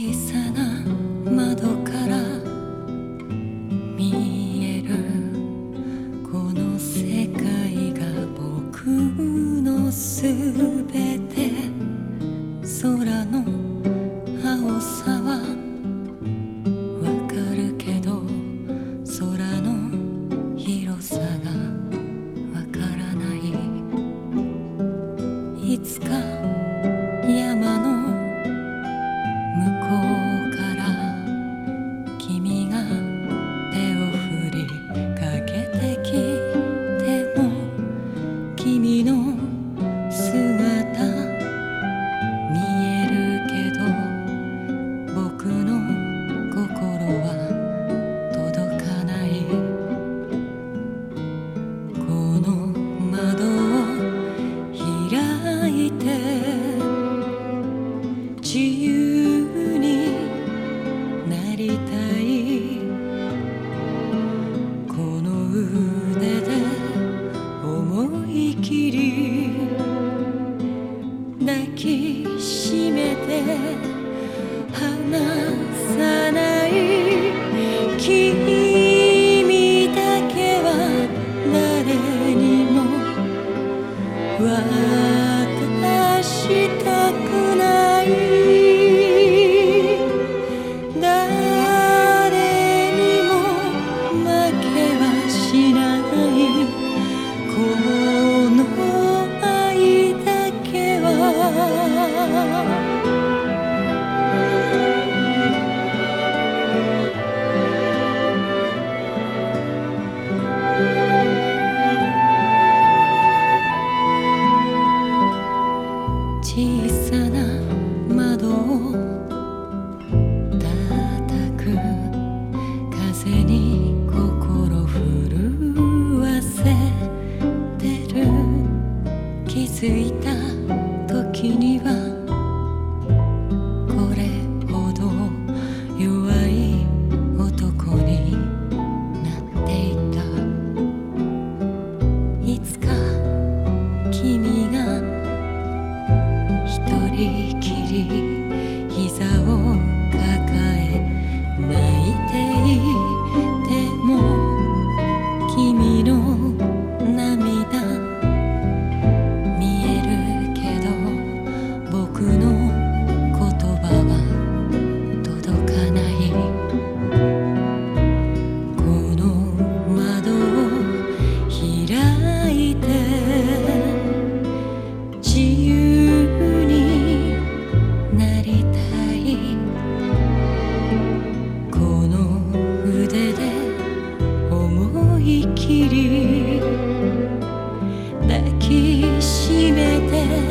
小さな窓から見えるこの世界が僕のすべて。空自由になりたいこの腕で思い切り抱きしめて離さない君だけは誰にも笑気づいた時にはきり抱きしめて